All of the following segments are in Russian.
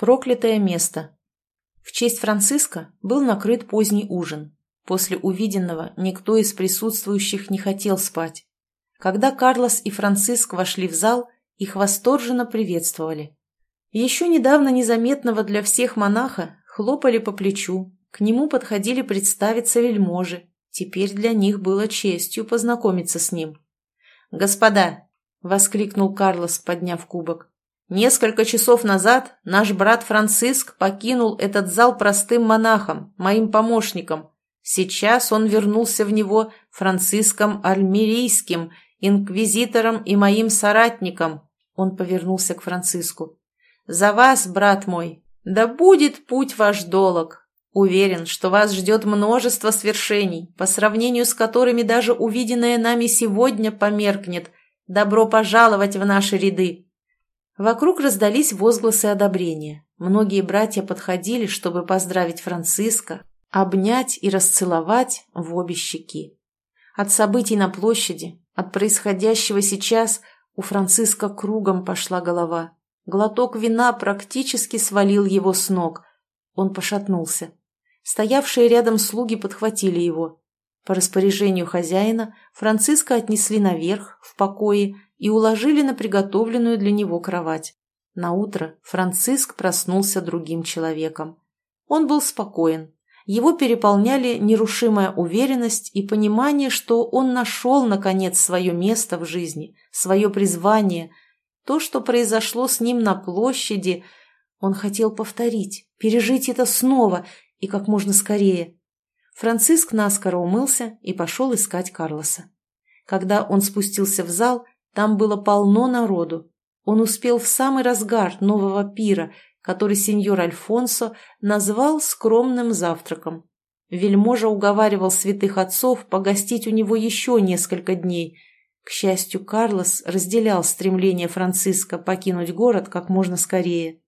Проклятое место. В честь Франциска был накрыт поздний ужин. После увиденного никто из присутствующих не хотел спать. Когда Карлос и Франциск вошли в зал, их восторженно приветствовали. Еще недавно незаметного для всех монаха хлопали по плечу, к нему подходили представиться вельможи. Теперь для них было честью познакомиться с ним. «Господа!» — воскликнул Карлос, подняв кубок. Несколько часов назад наш брат Франциск покинул этот зал простым монахом, моим помощником. Сейчас он вернулся в него Франциском Альмирийским, инквизитором и моим соратником. Он повернулся к Франциску. «За вас, брат мой, да будет путь ваш долог. Уверен, что вас ждет множество свершений, по сравнению с которыми даже увиденное нами сегодня померкнет. Добро пожаловать в наши ряды!» Вокруг раздались возгласы одобрения. Многие братья подходили, чтобы поздравить Франциска, обнять и расцеловать в обе щеки. От событий на площади, от происходящего сейчас у Франциска кругом пошла голова. Глоток вина практически свалил его с ног. Он пошатнулся. Стоявшие рядом слуги подхватили его. По распоряжению хозяина Франциска отнесли наверх, в покое, и уложили на приготовленную для него кровать. На утро Франциск проснулся другим человеком. Он был спокоен. Его переполняли нерушимая уверенность и понимание, что он нашел, наконец, свое место в жизни, свое призвание. То, что произошло с ним на площади, он хотел повторить, пережить это снова и как можно скорее. Франциск наскоро умылся и пошел искать Карлоса. Когда он спустился в зал, там было полно народу. Он успел в самый разгар нового пира, который сеньор Альфонсо назвал скромным завтраком. Вельможа уговаривал святых отцов погостить у него еще несколько дней. К счастью, Карлос разделял стремление Франциска покинуть город как можно скорее.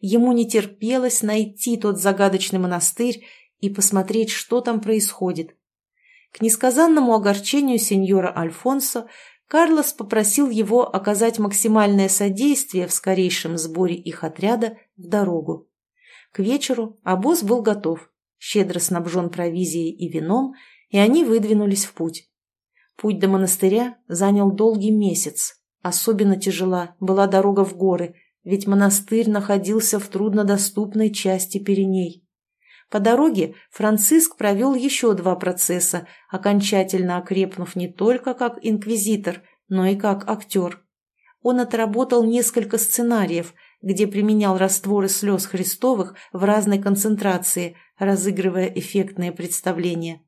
Ему не терпелось найти тот загадочный монастырь и посмотреть, что там происходит. К несказанному огорчению сеньора Альфонсо Карлос попросил его оказать максимальное содействие в скорейшем сборе их отряда в дорогу. К вечеру обоз был готов, щедро снабжен провизией и вином, и они выдвинулись в путь. Путь до монастыря занял долгий месяц. Особенно тяжела была дорога в горы, ведь монастырь находился в труднодоступной части Пиреней. По дороге Франциск провел еще два процесса, окончательно окрепнув не только как инквизитор, но и как актер. Он отработал несколько сценариев, где применял растворы слез Христовых в разной концентрации, разыгрывая эффектные представления.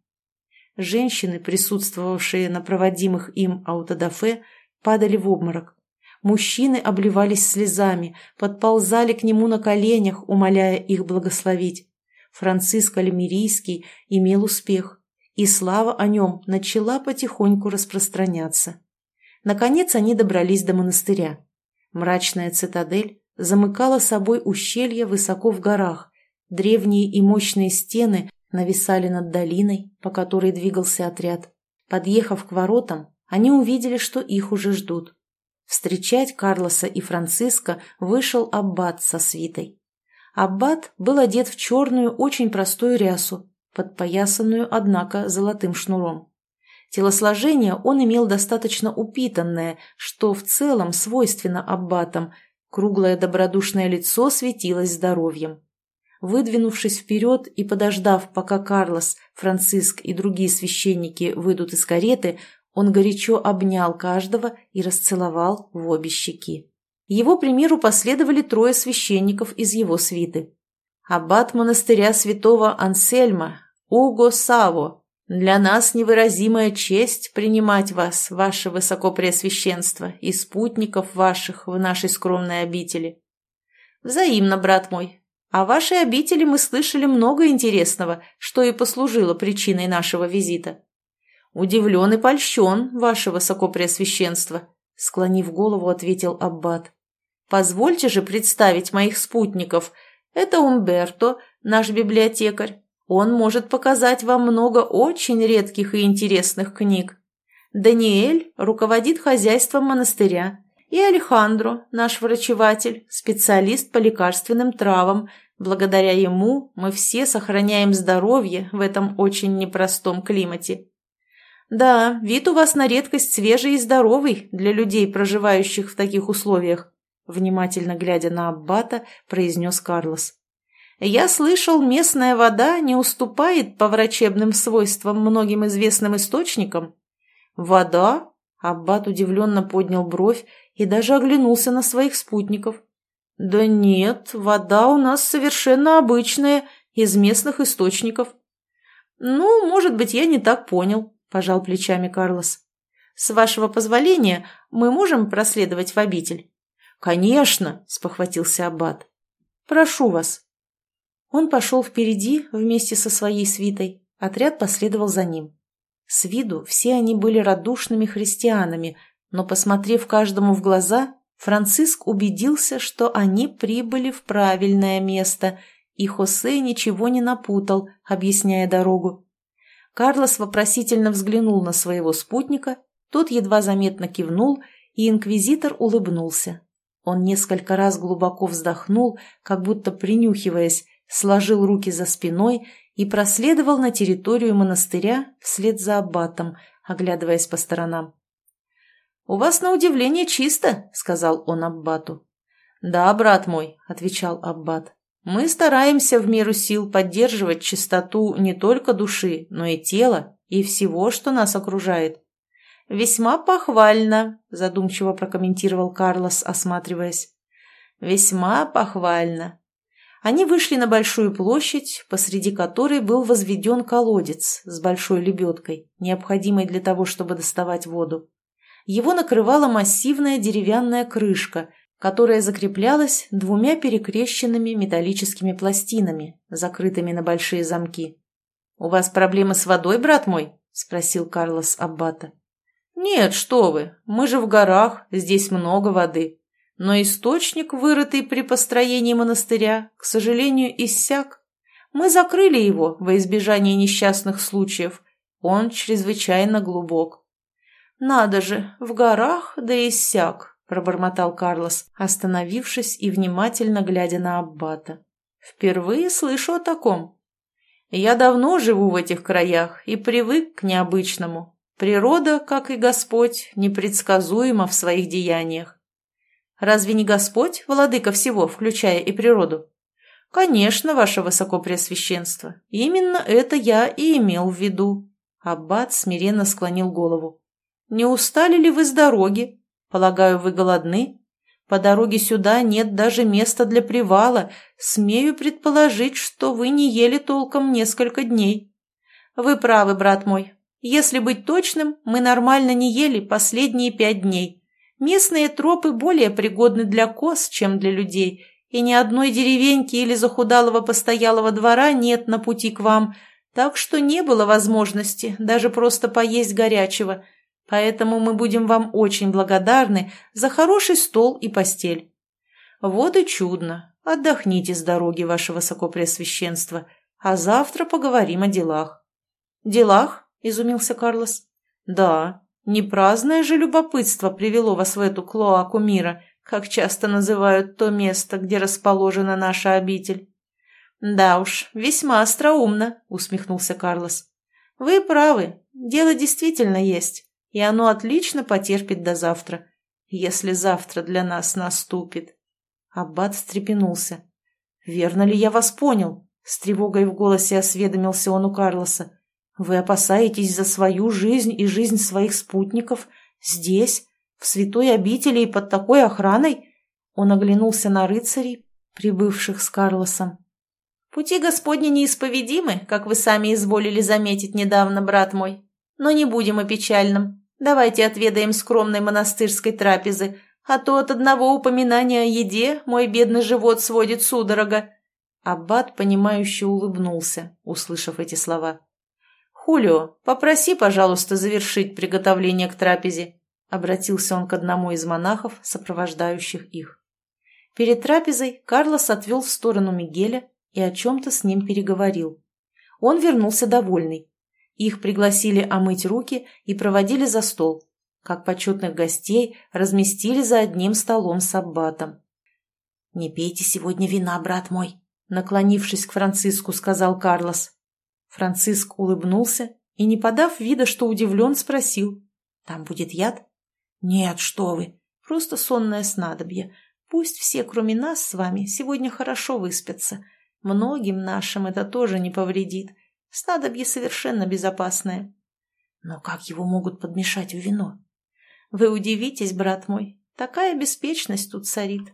Женщины, присутствовавшие на проводимых им аутодафе, падали в обморок. Мужчины обливались слезами, подползали к нему на коленях, умоляя их благословить. Франциск Альмирийский имел успех, и слава о нем начала потихоньку распространяться. Наконец они добрались до монастыря. Мрачная цитадель замыкала собой ущелье высоко в горах, древние и мощные стены нависали над долиной, по которой двигался отряд. Подъехав к воротам, они увидели, что их уже ждут. Встречать Карлоса и Франциска вышел аббат со свитой. Аббат был одет в черную, очень простую рясу, подпоясанную, однако, золотым шнуром. Телосложение он имел достаточно упитанное, что в целом свойственно аббатам. Круглое добродушное лицо светилось здоровьем. Выдвинувшись вперед и подождав, пока Карлос, Франциск и другие священники выйдут из кареты, он горячо обнял каждого и расцеловал в обе щеки. Его примеру последовали трое священников из его свиты. Аббат монастыря святого Ансельма, Уго Саво, для нас невыразимая честь принимать вас, ваше высокопреосвященство, и спутников ваших в нашей скромной обители. Взаимно, брат мой. О вашей обители мы слышали много интересного, что и послужило причиной нашего визита. Удивлен и польщен, ваше высокопреосвященство, склонив голову, ответил Аббат. Позвольте же представить моих спутников. Это Умберто, наш библиотекарь. Он может показать вам много очень редких и интересных книг. Даниэль руководит хозяйством монастыря. И Алехандро, наш врачеватель, специалист по лекарственным травам. Благодаря ему мы все сохраняем здоровье в этом очень непростом климате. Да, вид у вас на редкость свежий и здоровый для людей, проживающих в таких условиях, внимательно глядя на Аббата, произнес Карлос. Я слышал, местная вода не уступает по врачебным свойствам многим известным источникам. Вода? Аббат удивленно поднял бровь и даже оглянулся на своих спутников. Да нет, вода у нас совершенно обычная, из местных источников. Ну, может быть, я не так понял, пожал плечами Карлос. С вашего позволения мы можем проследовать в обитель? Конечно, спохватился Аббат. Прошу вас. Он пошел впереди вместе со своей свитой, отряд последовал за ним. С виду все они были радушными христианами, но, посмотрев каждому в глаза, Франциск убедился, что они прибыли в правильное место, и Хосе ничего не напутал, объясняя дорогу. Карлос вопросительно взглянул на своего спутника, тот едва заметно кивнул, и инквизитор улыбнулся. Он несколько раз глубоко вздохнул, как будто принюхиваясь, сложил руки за спиной и проследовал на территорию монастыря вслед за аббатом, оглядываясь по сторонам. «У вас, на удивление, чисто», — сказал он аббату. «Да, брат мой», — отвечал аббат. «Мы стараемся в меру сил поддерживать чистоту не только души, но и тела, и всего, что нас окружает». «Весьма похвально», — задумчиво прокомментировал Карлос, осматриваясь. «Весьма похвально. Они вышли на большую площадь, посреди которой был возведен колодец с большой лебедкой, необходимой для того, чтобы доставать воду. Его накрывала массивная деревянная крышка, которая закреплялась двумя перекрещенными металлическими пластинами, закрытыми на большие замки. «У вас проблемы с водой, брат мой?» – спросил Карлос Аббата. «Нет, что вы, мы же в горах, здесь много воды но источник, вырытый при построении монастыря, к сожалению, иссяк. Мы закрыли его во избежание несчастных случаев. Он чрезвычайно глубок. «Надо же, в горах да иссяк», — пробормотал Карлос, остановившись и внимательно глядя на Аббата. «Впервые слышу о таком. Я давно живу в этих краях и привык к необычному. Природа, как и Господь, непредсказуема в своих деяниях. Разве не Господь, владыка всего, включая и природу? Конечно, ваше высокопреосвященство. Именно это я и имел в виду. Аббат смиренно склонил голову. Не устали ли вы с дороги? Полагаю, вы голодны? По дороге сюда нет даже места для привала. Смею предположить, что вы не ели толком несколько дней. Вы правы, брат мой. Если быть точным, мы нормально не ели последние пять дней. Местные тропы более пригодны для коз, чем для людей, и ни одной деревеньки или захудалого постоялого двора нет на пути к вам, так что не было возможности даже просто поесть горячего, поэтому мы будем вам очень благодарны за хороший стол и постель. Вот и чудно. Отдохните с дороги, ваше высокопреосвященство, а завтра поговорим о делах. «Делах?» – изумился Карлос. «Да, не праздное же любопытство привело вас в эту клоаку мира, как часто называют то место, где расположена наша обитель. «Да уж, весьма остроумно», — усмехнулся Карлос. «Вы правы, дело действительно есть, и оно отлично потерпит до завтра, если завтра для нас наступит». Аббат встрепенулся. «Верно ли я вас понял?» — с тревогой в голосе осведомился он у Карлоса. Вы опасаетесь за свою жизнь и жизнь своих спутников здесь, в святой обители и под такой охраной?» Он оглянулся на рыцарей, прибывших с Карлосом. «Пути Господни неисповедимы, как вы сами изволили заметить недавно, брат мой. Но не будем о печальном. Давайте отведаем скромной монастырской трапезы, а то от одного упоминания о еде мой бедный живот сводит судорога». Аббат, понимающе улыбнулся, услышав эти слова. «Хулио, попроси, пожалуйста, завершить приготовление к трапезе», — обратился он к одному из монахов, сопровождающих их. Перед трапезой Карлос отвел в сторону Мигеля и о чем-то с ним переговорил. Он вернулся довольный. Их пригласили омыть руки и проводили за стол. как почетных гостей разместили за одним столом с аббатом. «Не пейте сегодня вина, брат мой», — наклонившись к Франциску, сказал Карлос. Франциск улыбнулся и, не подав вида, что удивлен, спросил. «Там будет яд?» «Нет, что вы, просто сонное снадобье. Пусть все, кроме нас с вами, сегодня хорошо выспятся. Многим нашим это тоже не повредит. Снадобье совершенно безопасное». «Но как его могут подмешать в вино?» «Вы удивитесь, брат мой, такая беспечность тут царит.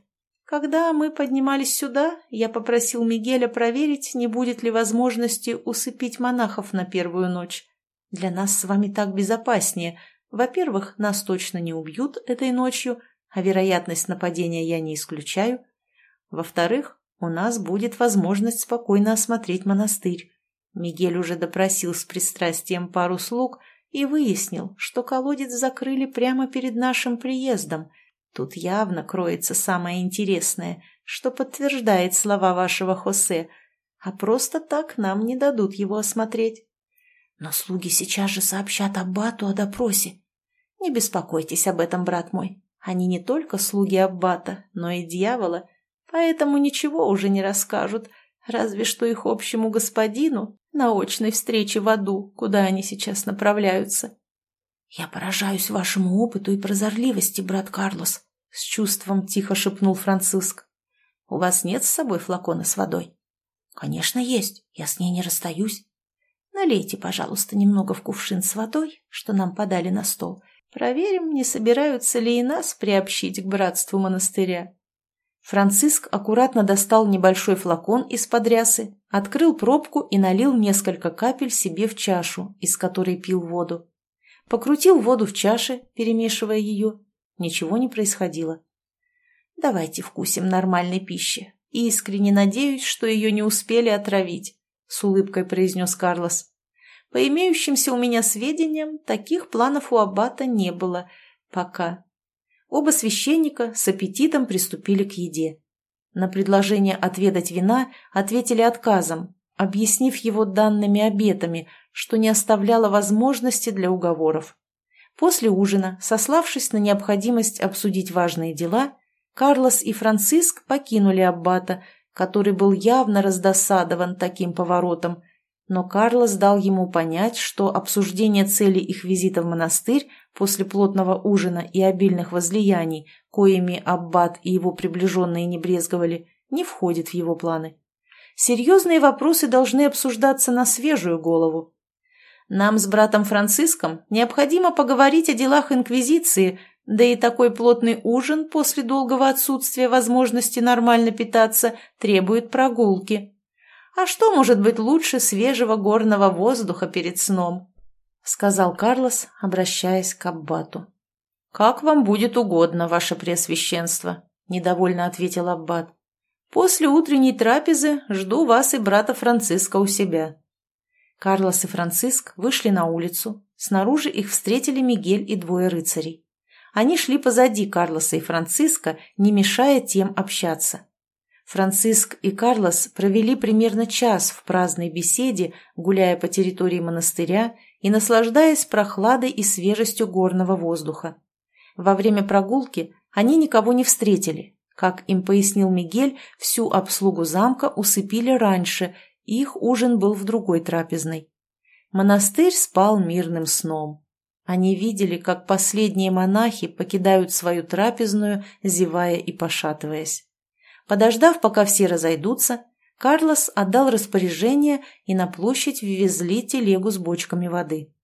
Когда мы поднимались сюда, я попросил Мигеля проверить, не будет ли возможности усыпить монахов на первую ночь. Для нас с вами так безопаснее. Во-первых, нас точно не убьют этой ночью, а вероятность нападения я не исключаю. Во-вторых, у нас будет возможность спокойно осмотреть монастырь. Мигель уже допросил с пристрастием пару слуг и выяснил, что колодец закрыли прямо перед нашим приездом. Тут явно кроется самое интересное, что подтверждает слова вашего Хосе, а просто так нам не дадут его осмотреть. Но слуги сейчас же сообщат Аббату о допросе. Не беспокойтесь об этом, брат мой. Они не только слуги Аббата, но и дьявола, поэтому ничего уже не расскажут, разве что их общему господину на очной встрече в аду, куда они сейчас направляются. «Я поражаюсь вашему опыту и прозорливости, брат Карлос», — с чувством тихо шепнул Франциск. «У вас нет с собой флакона с водой?» «Конечно, есть. Я с ней не расстаюсь. Налейте, пожалуйста, немного в кувшин с водой, что нам подали на стол. Проверим, не собираются ли и нас приобщить к братству монастыря». Франциск аккуратно достал небольшой флакон из-под рясы, открыл пробку и налил несколько капель себе в чашу, из которой пил воду. Покрутил воду в чаше, перемешивая ее. Ничего не происходило. «Давайте вкусим нормальной пищи. Искренне надеюсь, что ее не успели отравить с улыбкой произнес Карлос. По имеющимся у меня сведениям, таких планов у аббата не было. Пока. Оба священника с аппетитом приступили к еде. На предложение отведать вина ответили отказом, объяснив его данными обетами, что не оставляло возможности для уговоров. После ужина, сославшись на необходимость обсудить важные дела, Карлос и Франциск покинули аббата, который был явно раздосадован таким поворотом, но Карлос дал ему понять, что обсуждение цели их визита в монастырь после плотного ужина и обильных возлияний, коими Аббат и его приближенные не брезговали, не входит в его планы. Серьезные вопросы должны обсуждаться на свежую голову. Нам с братом Франциском необходимо поговорить о делах Инквизиции – да и такой плотный ужин после долгого отсутствия возможности нормально питаться требует прогулки. А что может быть лучше свежего горного воздуха перед сном? — сказал Карлос, обращаясь к Аббату. — Как вам будет угодно, ваше преосвященство, — недовольно ответил Аббат. — После утренней трапезы жду вас и брата Франциска у себя. Карлос и Франциск вышли на улицу. Снаружи их встретили Мигель и двое рыцарей. Они шли позади Карлоса и Франциска, не мешая тем общаться. Франциск и Карлос провели примерно час в праздной беседе, гуляя по территории монастыря и наслаждаясь прохладой и свежестью горного воздуха. Во время прогулки они никого не встретили. Как им пояснил Мигель, всю обслугу замка усыпили раньше, их ужин был в другой трапезной. Монастырь спал мирным сном. Они видели, как последние монахи покидают свою трапезную, зевая и пошатываясь. Подождав, пока все разойдутся, Карлос отдал распоряжение, и на площадь ввезли телегу с бочками воды.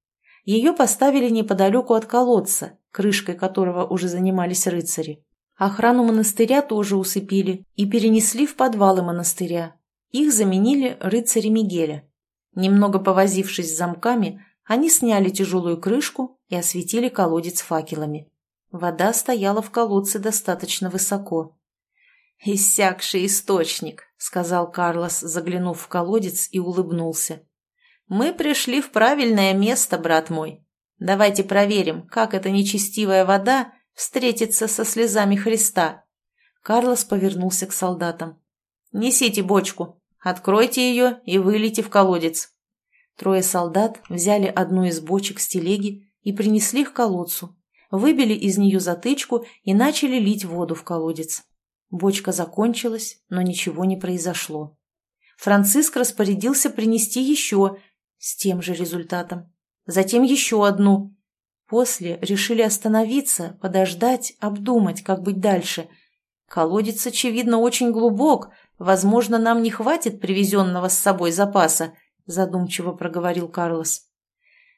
Ее поставили неподалеку от колодца, крышкой которого уже занимались рыцари. Охрану монастыря тоже усыпили и перенесли в подвалы монастыря. Их заменили рыцари Мигеля. Немного повозившись с замками, они сняли тяжелую крышку и осветили колодец факелами. Вода стояла в колодце достаточно высоко. «Иссякший источник», — сказал Карлос, заглянув в колодец и улыбнулся. «Мы пришли в правильное место, брат мой. Давайте проверим, как эта нечестивая вода встретится со слезами Христа». Карлос повернулся к солдатам. «Несите бочку, откройте ее и вылейте в колодец». Трое солдат взяли одну из бочек с телеги и принесли к колодцу. выбили из нее затычку и начали лить воду в колодец. Бочка закончилась, но ничего не произошло. Франциск распорядился принести еще, с тем же результатом. Затем еще одну. После решили остановиться, подождать, обдумать, как быть дальше. Колодец, очевидно, очень глубок. Возможно, нам не хватит привезенного с собой запаса, задумчиво проговорил Карлос.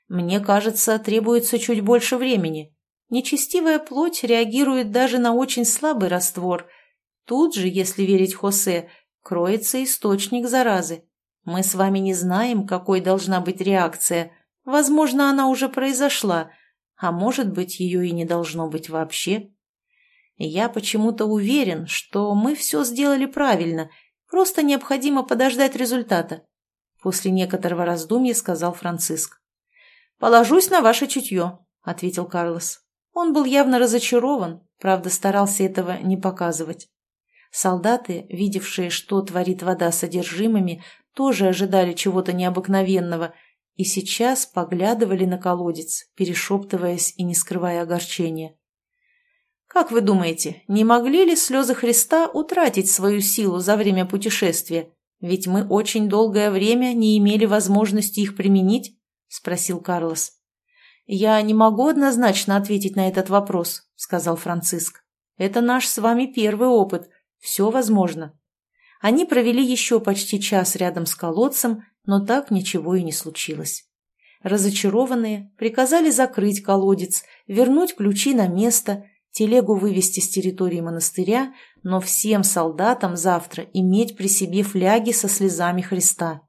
Мне кажется, требуется чуть больше времени. Нечестивая плоть реагирует даже на очень слабый раствор. Тут же, если верить Хосе, кроется источник заразы. Мы с вами не знаем, какой должна быть реакция. Возможно, она уже произошла, а может быть, ее и не должно быть вообще. Я почему-то уверен, что мы все сделали правильно, просто необходимо подождать результата. После некоторого раздумья сказал Франциск. «Положусь на ваше чутье», — ответил Карлос. Он был явно разочарован, правда, старался этого не показывать. Солдаты, видевшие, что творит вода содержимыми, тоже ожидали чего-то необыкновенного и сейчас поглядывали на колодец, перешептываясь и не скрывая огорчения. Как вы думаете, не могли ли слезы Христа утратить свою силу за время путешествия? Ведь мы очень долгое время не имели возможности их применить, спросил Карлос. Я не могу однозначно ответить на этот вопрос, сказал Франциск. Это наш с вами первый опыт – все возможно. Они провели еще почти час рядом с колодцем, но так ничего и не случилось. Разочарованные приказали закрыть колодец, вернуть ключи на место, телегу вывести с территории монастыря, но всем солдатам завтра иметь при себе фляги со слезами Христа.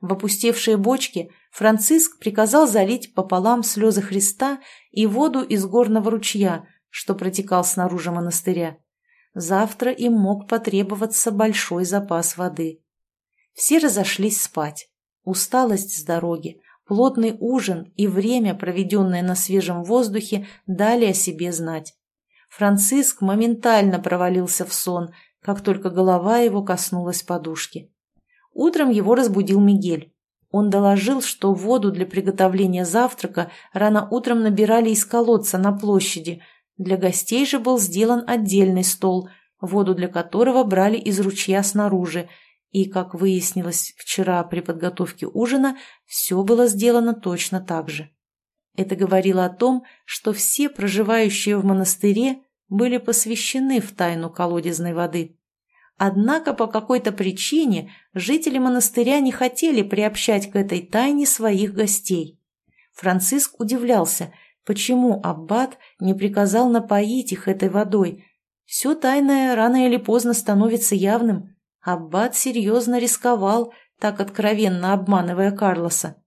В опустевшие бочки Франциск приказал залить пополам слезы Христа и воду из горного ручья, что протекал снаружи монастыря. Завтра им мог потребоваться большой запас воды. Все разошлись спать. Усталость с дороги, плотный ужин и время, проведенное на свежем воздухе, дали о себе знать. Франциск моментально провалился в сон, как только голова его коснулась подушки. Утром его разбудил Мигель. Он доложил, что воду для приготовления завтрака рано утром набирали из колодца на площади – для гостей же был сделан отдельный стол, воду для которого брали из ручья снаружи, и, как выяснилось вчера при подготовке ужина, все было сделано точно так же. Это говорило о том, что все проживающие в монастыре были посвящены в тайну колодезной воды. Однако по какой-то причине жители монастыря не хотели приобщать к этой тайне своих гостей. Франциск удивлялся – Почему аббат не приказал напоить их этой водой? Все тайное рано или поздно становится явным. Аббат серьезно рисковал, так откровенно обманывая Карлоса.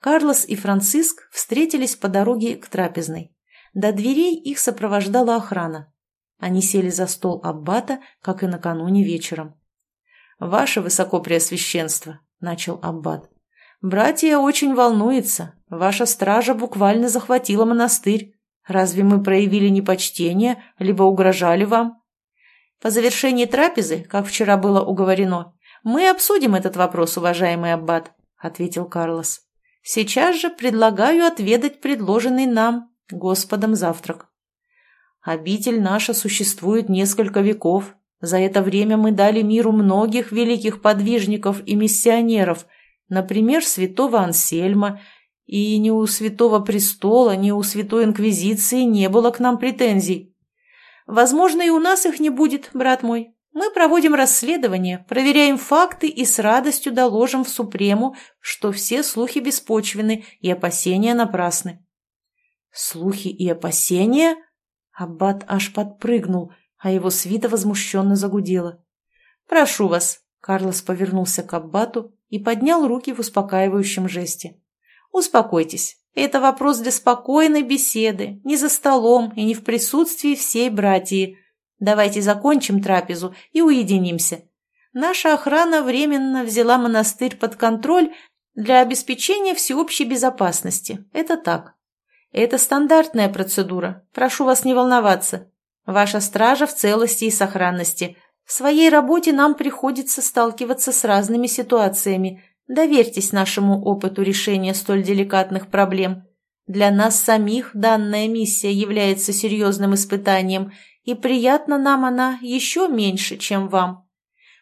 Карлос и Франциск встретились по дороге к трапезной. До дверей их сопровождала охрана. Они сели за стол аббата, как и накануне вечером. «Ваше Высокопреосвященство», — начал аббат, «Братья очень волнуется. Ваша стража буквально захватила монастырь. Разве мы проявили непочтение, либо угрожали вам?» «По завершении трапезы, как вчера было уговорено, мы обсудим этот вопрос, уважаемый аббат», — ответил Карлос. «Сейчас же предлагаю отведать предложенный нам, Господом, завтрак». «Обитель наша существует несколько веков. За это время мы дали миру многих великих подвижников и миссионеров — Например, святого Ансельма, и ни у святого престола, ни у святой инквизиции не было к нам претензий. Возможно, и у нас их не будет, брат мой. Мы проводим расследование, проверяем факты и с радостью доложим в Супрему, что все слухи беспочвены и опасения напрасны. Слухи и опасения? Аббат аж подпрыгнул, а его свита возмущенно загудела. «Прошу вас», — Карлос повернулся к Аббату и поднял руки в успокаивающем жесте. «Успокойтесь. Это вопрос для спокойной беседы, не за столом и не в присутствии всей братьи. Давайте закончим трапезу и уединимся. Наша охрана временно взяла монастырь под контроль для обеспечения всеобщей безопасности. Это так. Это стандартная процедура. Прошу вас не волноваться. Ваша стража в целости и сохранности – в своей работе нам приходится сталкиваться с разными ситуациями. Доверьтесь нашему опыту решения столь деликатных проблем. Для нас самих данная миссия является серьезным испытанием, и приятно нам она еще меньше, чем вам.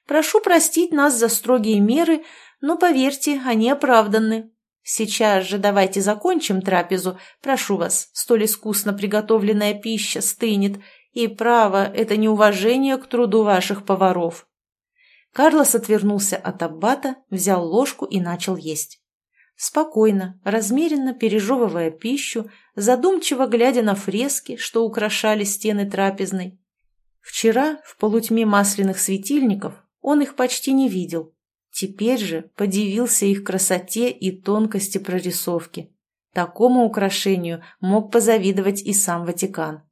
Прошу простить нас за строгие меры, но, поверьте, они оправданы. Сейчас же давайте закончим трапезу. Прошу вас, столь искусно приготовленная пища стынет, и право, это неуважение к труду ваших поваров. Карлос отвернулся от аббата, взял ложку и начал есть. Спокойно, размеренно пережевывая пищу, задумчиво глядя на фрески, что украшали стены трапезной. Вчера, в полутьме масляных светильников, он их почти не видел. Теперь же подивился их красоте и тонкости прорисовки. Такому украшению мог позавидовать и сам Ватикан.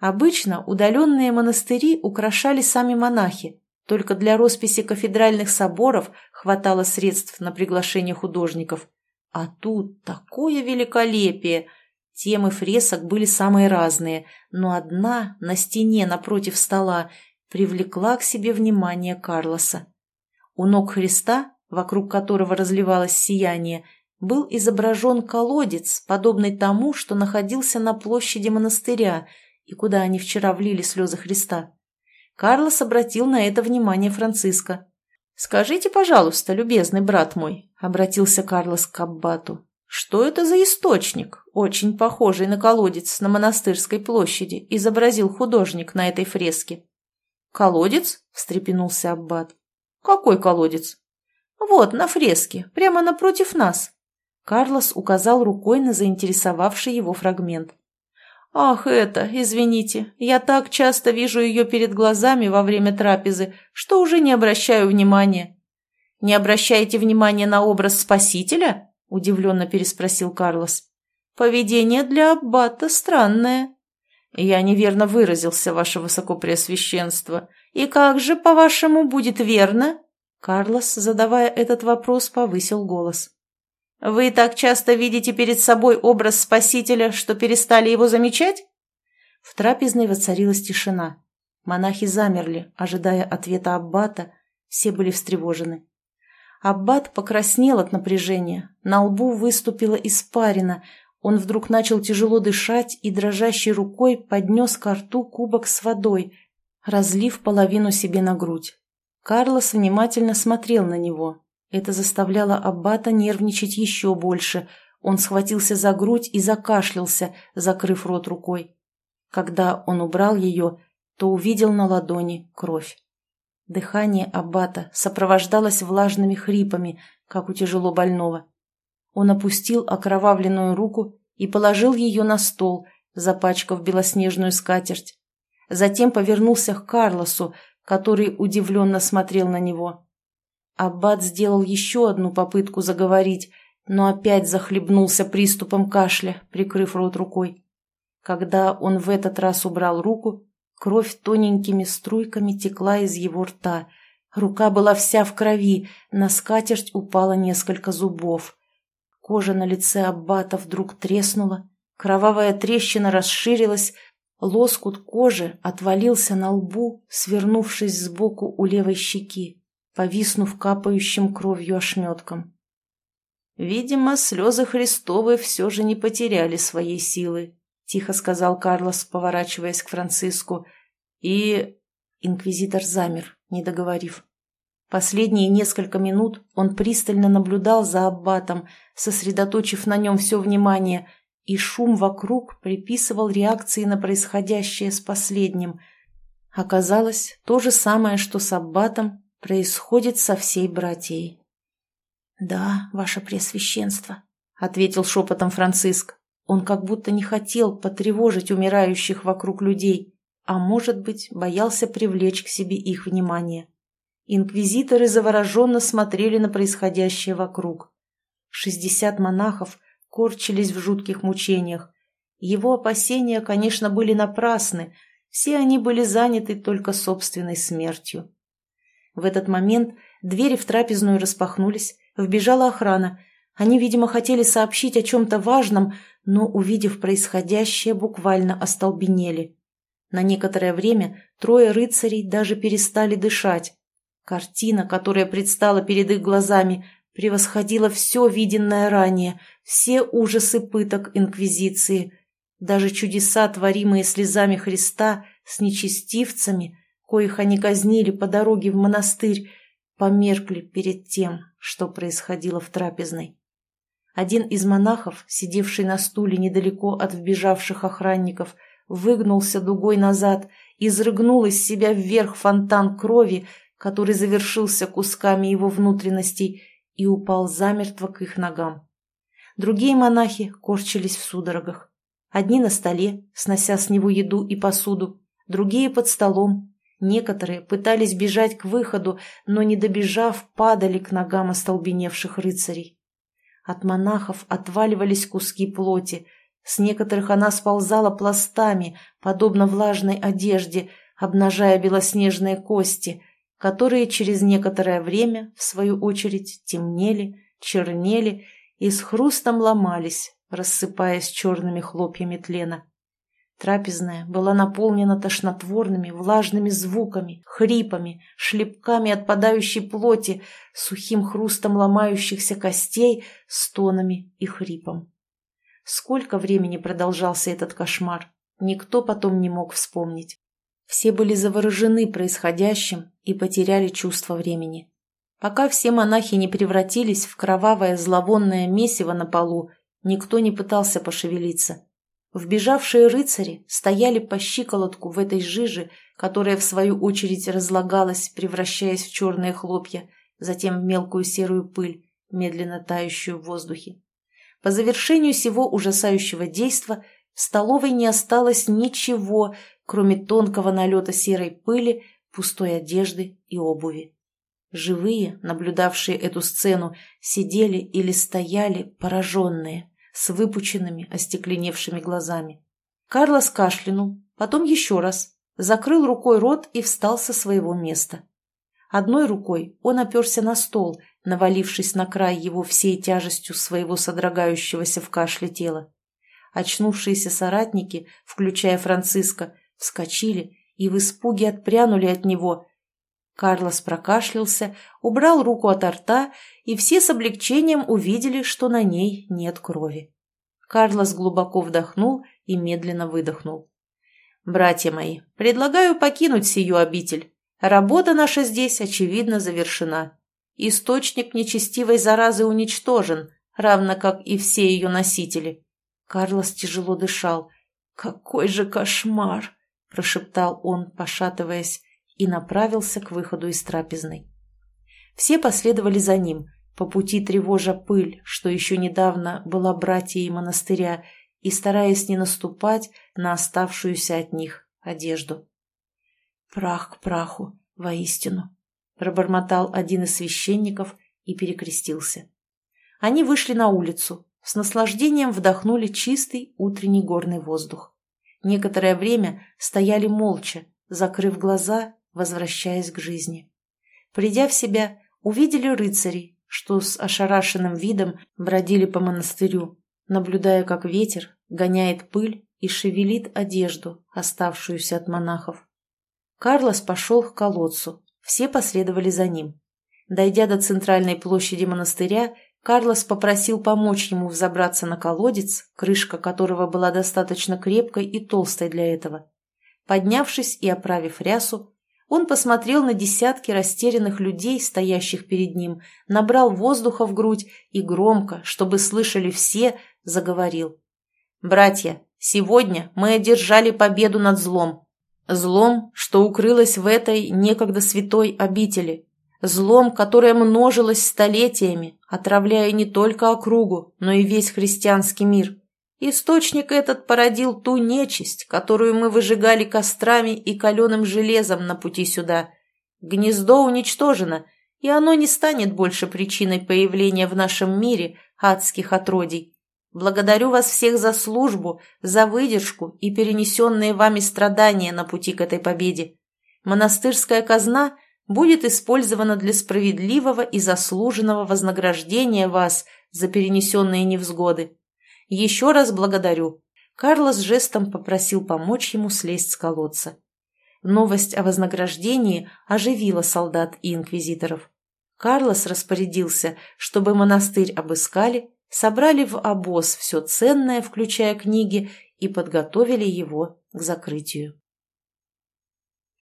Обычно удаленные монастыри украшали сами монахи, только для росписи кафедральных соборов хватало средств на приглашение художников. А тут такое великолепие! Темы фресок были самые разные, но одна на стене напротив стола привлекла к себе внимание Карлоса. У ног Христа, вокруг которого разливалось сияние, был изображен колодец, подобный тому, что находился на площади монастыря и куда они вчера влили слезы Христа. Карлос обратил на это внимание Франциска. «Скажите, пожалуйста, любезный брат мой», — обратился Карлос к Аббату, «что это за источник, очень похожий на колодец на монастырской площади, изобразил художник на этой фреске?» «Колодец?» — встрепенулся Аббат. «Какой колодец?» «Вот, на фреске, прямо напротив нас». Карлос указал рукой на заинтересовавший его фрагмент. «Ах, это, извините, я так часто вижу ее перед глазами во время трапезы, что уже не обращаю внимания». «Не обращаете внимания на образ Спасителя?» – удивленно переспросил Карлос. «Поведение для аббата странное». «Я неверно выразился, ваше высокопреосвященство. И как же, по-вашему, будет верно?» Карлос, задавая этот вопрос, повысил голос. «Вы так часто видите перед собой образ Спасителя, что перестали его замечать?» В трапезной воцарилась тишина. Монахи замерли, ожидая ответа Аббата, все были встревожены. Аббат покраснел от напряжения, на лбу выступила испарина, он вдруг начал тяжело дышать и дрожащей рукой поднес ко рту кубок с водой, разлив половину себе на грудь. Карлос внимательно смотрел на него. Это заставляло Аббата нервничать еще больше. Он схватился за грудь и закашлялся, закрыв рот рукой. Когда он убрал ее, то увидел на ладони кровь. Дыхание Аббата сопровождалось влажными хрипами, как у тяжело больного. Он опустил окровавленную руку и положил ее на стол, запачкав белоснежную скатерть. Затем повернулся к Карлосу, который удивленно смотрел на него. Аббат сделал еще одну попытку заговорить, но опять захлебнулся приступом кашля, прикрыв рот рукой. Когда он в этот раз убрал руку, кровь тоненькими струйками текла из его рта. Рука была вся в крови, на скатерть упало несколько зубов. Кожа на лице аббата вдруг треснула, кровавая трещина расширилась, лоскут кожи отвалился на лбу, свернувшись сбоку у левой щеки, повиснув капающим кровью ошметком. «Видимо, слезы Христовы все же не потеряли своей силы», — тихо сказал Карлос, поворачиваясь к Франциску. И инквизитор замер, не договорив. Последние несколько минут он пристально наблюдал за аббатом, сосредоточив на нем все внимание, и шум вокруг приписывал реакции на происходящее с последним. Оказалось, то же самое, что с аббатом, происходит со всей братьей. «Да, ваше пресвященство», — ответил шепотом Франциск. Он как будто не хотел потревожить умирающих вокруг людей, а, может быть, боялся привлечь к себе их внимание. Инквизиторы завороженно смотрели на происходящее вокруг. Шестьдесят монахов корчились в жутких мучениях. Его опасения, конечно, были напрасны, все они были заняты только собственной смертью. В этот момент двери в трапезную распахнулись, вбежала охрана. Они, видимо, хотели сообщить о чем-то важном, но, увидев происходящее, буквально остолбенели. На некоторое время трое рыцарей даже перестали дышать, Картина, которая предстала перед их глазами, превосходила все виденное ранее, все ужасы пыток Инквизиции, даже чудеса, творимые слезами Христа с нечестивцами, коих они казнили по дороге в монастырь, померкли перед тем, что происходило в трапезной. Один из монахов, сидевший на стуле недалеко от вбежавших охранников, выгнулся дугой назад и изрыгнул из себя вверх фонтан крови, который завершился кусками его внутренностей и упал замертво к их ногам. Другие монахи корчились в судорогах. Одни на столе, снося с него еду и посуду, другие под столом. Некоторые пытались бежать к выходу, но, не добежав, падали к ногам остолбеневших рыцарей. От монахов отваливались куски плоти, с некоторых она сползала пластами, подобно влажной одежде, обнажая белоснежные кости, которые через некоторое время, в свою очередь, темнели, чернели и с хрустом ломались, рассыпаясь черными хлопьями тлена. Трапезная была наполнена тошнотворными, влажными звуками, хрипами, шлепками отпадающей плоти, сухим хрустом ломающихся костей, стонами и хрипом. Сколько времени продолжался этот кошмар, никто потом не мог вспомнить. Все были заворожены происходящим и потеряли чувство времени. Пока все монахи не превратились в кровавое зловонное месиво на полу, никто не пытался пошевелиться. Вбежавшие рыцари стояли по щиколотку в этой жиже, которая в свою очередь разлагалась, превращаясь в черные хлопья, затем в мелкую серую пыль, медленно тающую в воздухе. По завершению всего ужасающего действа в столовой не осталось ничего, кроме тонкого налета серой пыли, пустой одежды и обуви. Живые, наблюдавшие эту сцену, сидели или стояли пораженные – с выпученными, остекленевшими глазами. Карлос кашлянул, потом еще раз, закрыл рукой рот и встал со своего места. Одной рукой он оперся на стол, навалившись на край его всей тяжестью своего содрогающегося в кашле тела. Очнувшиеся соратники, включая Франциска, вскочили и в испуге отпрянули от него. Карлос прокашлялся, убрал руку от рта и все с облегчением увидели, что на ней нет крови. Карлос глубоко вдохнул и медленно выдохнул. «Братья мои, предлагаю покинуть сию обитель. Работа наша здесь, очевидно, завершена. Источник нечестивой заразы уничтожен, равно как и все ее носители». Карлос тяжело дышал. «Какой же кошмар!» – прошептал он, пошатываясь, и направился к выходу из трапезной. Все последовали за ним, по пути тревожа пыль, что еще недавно была братьей монастыря, и стараясь не наступать на оставшуюся от них одежду. «Прах к праху, воистину!» — пробормотал один из священников и перекрестился. Они вышли на улицу, с наслаждением вдохнули чистый утренний горный воздух. Некоторое время стояли молча, закрыв глаза, возвращаясь к жизни. Придя в себя, увидели рыцарей, что с ошарашенным видом бродили по монастырю, наблюдая, как ветер гоняет пыль и шевелит одежду, оставшуюся от монахов. Карлос пошел к колодцу, все последовали за ним. Дойдя до центральной площади монастыря, Карлос попросил помочь ему взобраться на колодец, крышка которого была достаточно крепкой и толстой для этого. Поднявшись и оправив рясу, он посмотрел на десятки растерянных людей, стоящих перед ним, набрал воздуха в грудь и громко, чтобы слышали все, заговорил. «Братья, сегодня мы одержали победу над злом. Злом, что укрылось в этой некогда святой обители. Злом, которое множилось столетиями, отравляя не только округу, но и весь христианский мир. Источник этот породил ту нечисть, которую мы выжигали кострами и каленым железом на пути сюда. Гнездо уничтожено, и оно не станет больше причиной появления в нашем мире адских отродий. Благодарю вас всех за службу, за выдержку и перенесенные вами страдания на пути к этой победе. Монастырская казна будет использована для справедливого и заслуженного вознаграждения вас за перенесенные невзгоды. Еще раз благодарю». Карлос жестом попросил помочь ему слезть с колодца. Новость о вознаграждении оживила солдат и инквизиторов. Карлос распорядился, чтобы монастырь обыскали, собрали в обоз все ценное, включая книги, и подготовили его к закрытию.